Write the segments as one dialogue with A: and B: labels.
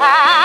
A: 啊。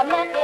A: I'm not